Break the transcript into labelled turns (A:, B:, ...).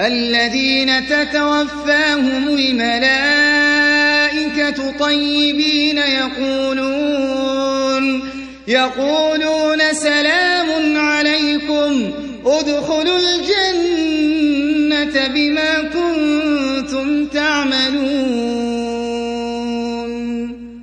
A: الذين تتوفاهم الملائكة طيبين يقولون يقولون سلام عليكم ادخلوا الجنة بما كنتم